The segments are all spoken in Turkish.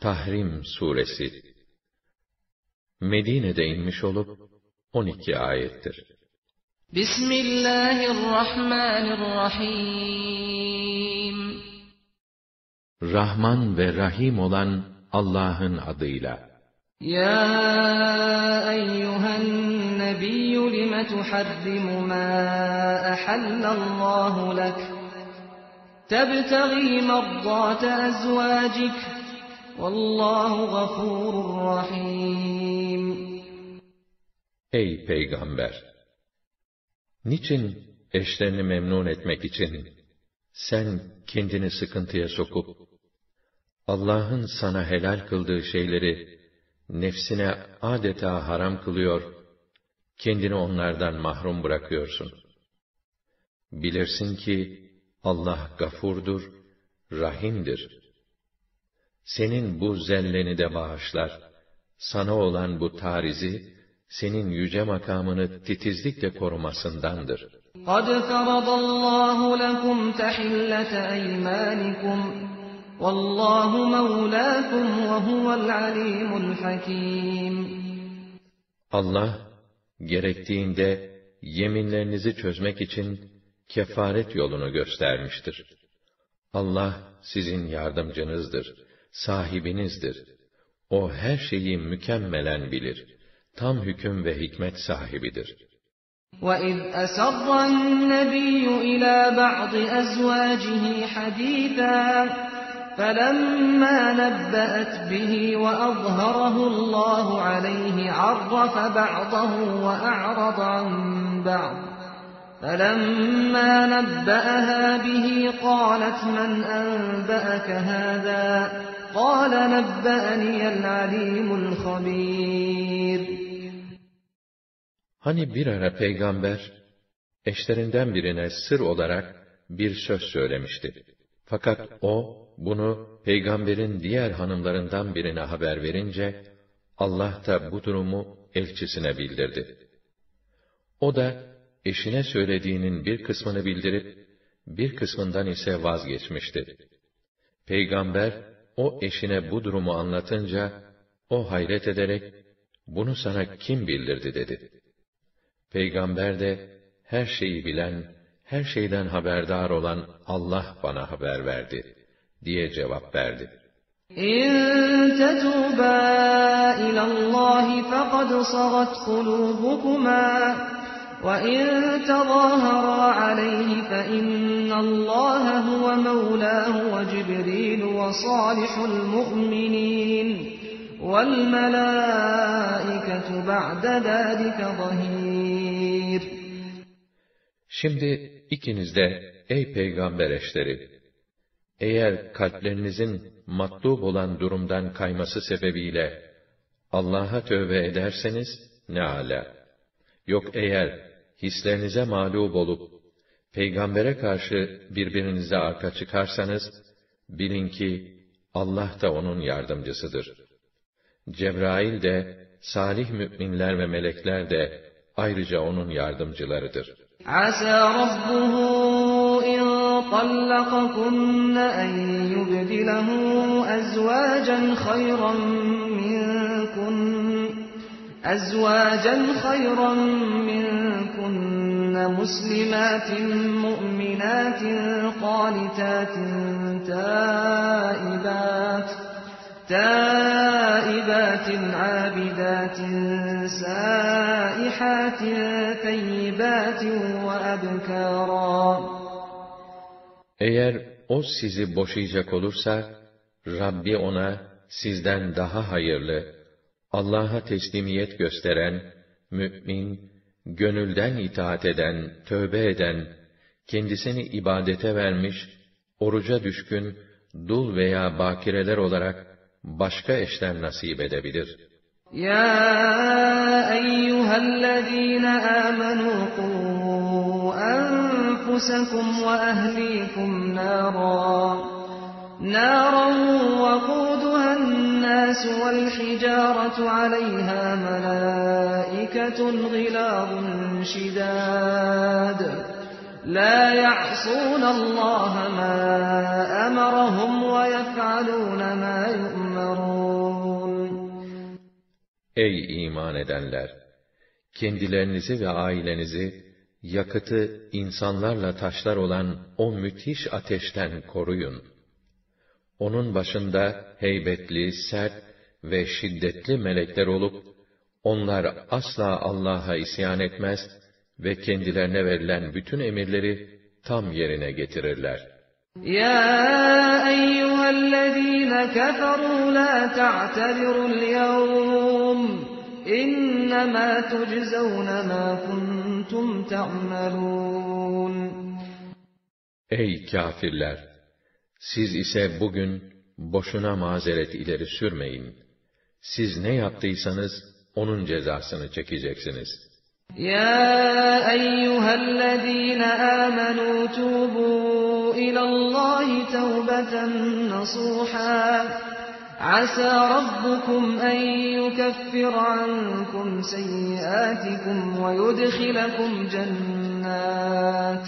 Tahrim Suresi Medine'de inmiş olup 12 ayettir. Bismillahirrahmanirrahim Rahman ve Rahim olan Allah'ın adıyla. Ya eyyühen nebiyyü lime tuharrimu ma ahallallahu lek tebtegi merdate ezvacik Vallahu gafurur rahim. Ey peygamber! Niçin eşlerini memnun etmek için sen kendini sıkıntıya sokup Allah'ın sana helal kıldığı şeyleri nefsine adeta haram kılıyor, kendini onlardan mahrum bırakıyorsun. Bilirsin ki Allah gafurdur, rahimdir Senin bu zelleni de bağışlar. Sana olan bu tarizi, senin yüce makamını titizlikle korumasındandır. قَدْ فَرَضَ اللّٰهُ لَكُمْ تَحِلَّةَ اَيْمَانِكُمْ وَاللّٰهُ مَوْلَاكُمْ وَهُوَ الْعَلِيمُ الْحَكِيمُ Allah, gerektiğinde yeminlerinizi çözmek için kefaret yolunu göstermiştir. Allah sizin yardımcınızdır sahibinizdir. O her şeyi mükemmelen bilir. Tam hüküm ve hikmet sahibidir. وَإِذْ أَسَرَّ النَّبِيُّ إِلَى بَعْضِ أَزْوَاجِهِ حَدِيثًا فَلَمَّا نَبَّأَتْ بِهِ وَأَظْهَرَهُ اللَّهُ عَلَيْهِ عَرَّفَ بَعْضَهُ وَأَعْرَضَ عَنْ بَعْضٍ فَلَمَّا نَبَّأَهَا بِهِ قَالَتْ مَنْ أَنْبَأَكَ هَذَا قَالَ نَبَّأَنِيَ الْعَلِيمُ الْخَبِيرُ Hani bir ara peygamber, eşlerinden birine sır olarak bir söz söylemişti. Fakat o, bunu peygamberin diğer hanımlarından birine haber verince, Allah da bu durumu elçisine bildirdi. O da, eşine söylediğinin bir kısmını bildirip, bir kısmından ise vazgeçmişti. Peygamber, o eşine bu durumu anlatınca, o hayret ederek, bunu sana kim bildirdi dedi. Peygamber de, her şeyi bilen, her şeyden haberdar olan Allah bana haber verdi, diye cevap verdi. İn tetûbâ ilallâhi fekad sagat kulûbukuma وَإِن تَظَاهَرَا عَلَيْهِ فَإِنَّ اللَّهَ هُوَ مَوْلَاهُ وَجِبْرِيلُ وَصَالِحُ الْمُؤْمِنِينَ وَالْمَلَائِكَةُ بَعْدَ ذَلِكَ ظَهِيرٌ Şimdi ikiniz de ey peygamber eşleri, eğer kalplerinizin matlub olan durumdan kayması sebebiyle Allah'a tövbe ederseniz ne ala. Yok eğer hislerinize mağlup olup, peygambere karşı birbirinize arka çıkarsanız, bilin ki Allah da onun yardımcısıdır. Cebrail de, salih müminler ve melekler de ayrıca onun yardımcılarıdır. Asa rabbuhu in طلقكن أن يبدله أزواجا خيرا منكن أزواجا خيرا منكن مسلمات مؤمنات قانتات تائبات تائبات عابدات سائحات ثيبات وأبكارا. Eğer o sizi boşayacak olursa, Rabbi ona sizden daha hayırlı, Allah'a teslimiyet gösteren, mü'min, gönülden itaat eden, tövbe eden, kendisini ibadete vermiş, oruca düşkün, dul veya bakireler olarak başka eşler nasip edebilir. Ya eyyühellezîne âmenû qû enfusakum ve ehlikum nârâ نارا وقودها الناس والحجارة عليها ملائكة غلاظ شداد لا يعصون الله ما أمرهم ويفعلون ما يؤمرون Ey iman edenler! Kendilerinizi ve ailenizi, yakıtı insanlarla taşlar olan o müthiş ateşten koruyun. Onun başında heybetli, sert ve şiddetli melekler olup, onlar asla Allah'a isyan etmez ve kendilerine verilen bütün emirleri tam yerine getirirler. Ya eyyühellezîne keferû la ta'tebirul yevm İnnemâ tuczevne mâ kuntum ta'melûn Ey kâfirler! Siz ise bugün boşuna mazeret ileri sürmeyin. Siz ne yaptıysanız onun cezasını çekeceksiniz. Ya eyyühellezîne âmenû tûbû ilallâhi tevbeten nasûhâ عسى ربكم أن يكفر عنكم سيئاتكم ويدخلكم جنات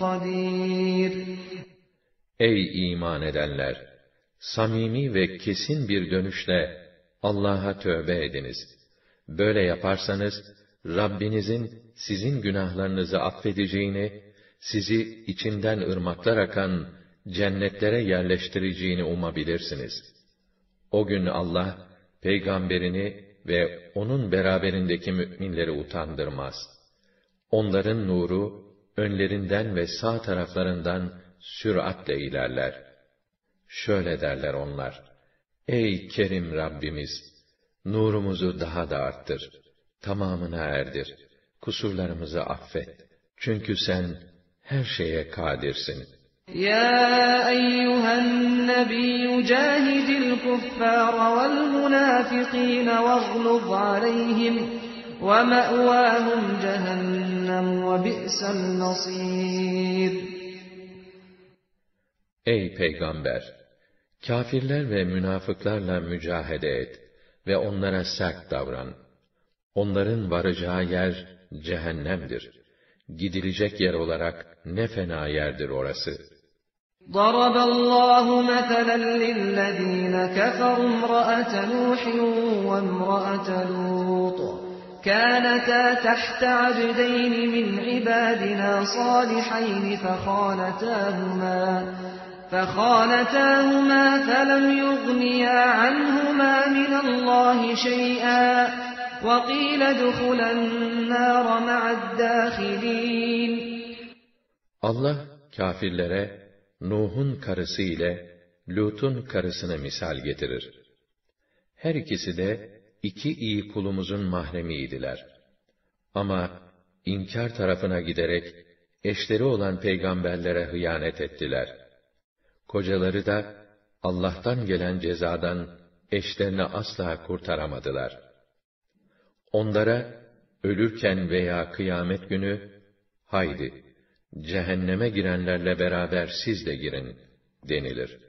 قدير Ey iman edenler! Samimi ve kesin bir dönüşle Allah'a tövbe ediniz. Böyle yaparsanız, Rabbinizin sizin günahlarınızı affedeceğini, sizi içinden ırmaklar akan cennetlere yerleştireceğini umabilirsiniz. O gün Allah, peygamberini ve onun beraberindeki müminleri utandırmaz. Onların nuru, önlerinden ve sağ taraflarından süratle ilerler. Şöyle derler onlar, Ey Kerim Rabbimiz! Nurumuzu daha da arttır, tamamına erdir, kusurlarımızı affet. Çünkü sen her şeye kadirsin.'' يا أيها النبي جاهد الكفار والمنافقين واغلظ عليهم ومأواهم جهنم وبئس المصير Ey Peygamber! Kafirler ve münafıklarla mücahede et ve onlara sert davran. Onların varacağı yer cehennemdir. Gidilecek yer olarak ne fena yerdir orası.'' ضرب الله مثلا للذين كفروا امرأة نوح وامرأة لوط كانتا تحت عبدين من عبادنا صالحين فخانتاهما فخانتاهما فلم يغنيا عنهما من الله شيئا وقيل ادخلا النار مع الداخلين Allah kafirlere Nuh'un karısı ile Lut'un karısını misal getirir. Her ikisi de iki iyi kulumuzun mahremiydiler. Ama inkar tarafına giderek eşleri olan peygamberlere hıyanet ettiler. Kocaları da Allah'tan gelen cezadan eşlerini asla kurtaramadılar. Onlara ölürken veya kıyamet günü haydi cehenneme girenlerle beraber siz de girin denilir.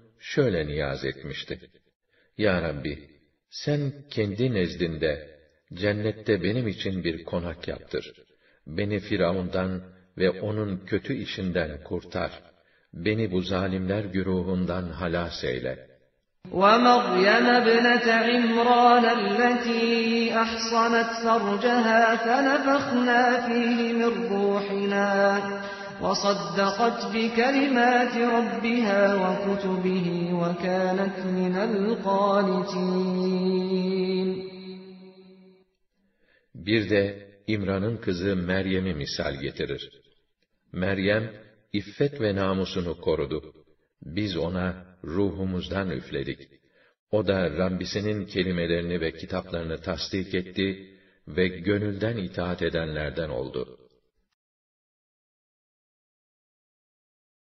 şöyle niyaz etmişti. Ya Rabbi, sen kendi nezdinde, cennette benim için bir konak yaptır. Beni Firavun'dan ve onun kötü işinden kurtar. Beni bu zalimler güruhundan halas eyle.'' ومريم ابنة عمران التي أحصنت فرجها فنفخنا فيه من روحنا وصدقت بكلمات ربها وكتبه وكانت من القانتين Bir de İmran'ın kızı Meryem'i misal getirir. Meryem, iffet ve namusunu korudu. Biz ona ruhumuzdan üfledik. O da Rabbisinin kelimelerini ve kitaplarını tasdik etti ve gönülden itaat edenlerden oldu.